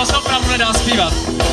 vás opravdu nedá zpívat.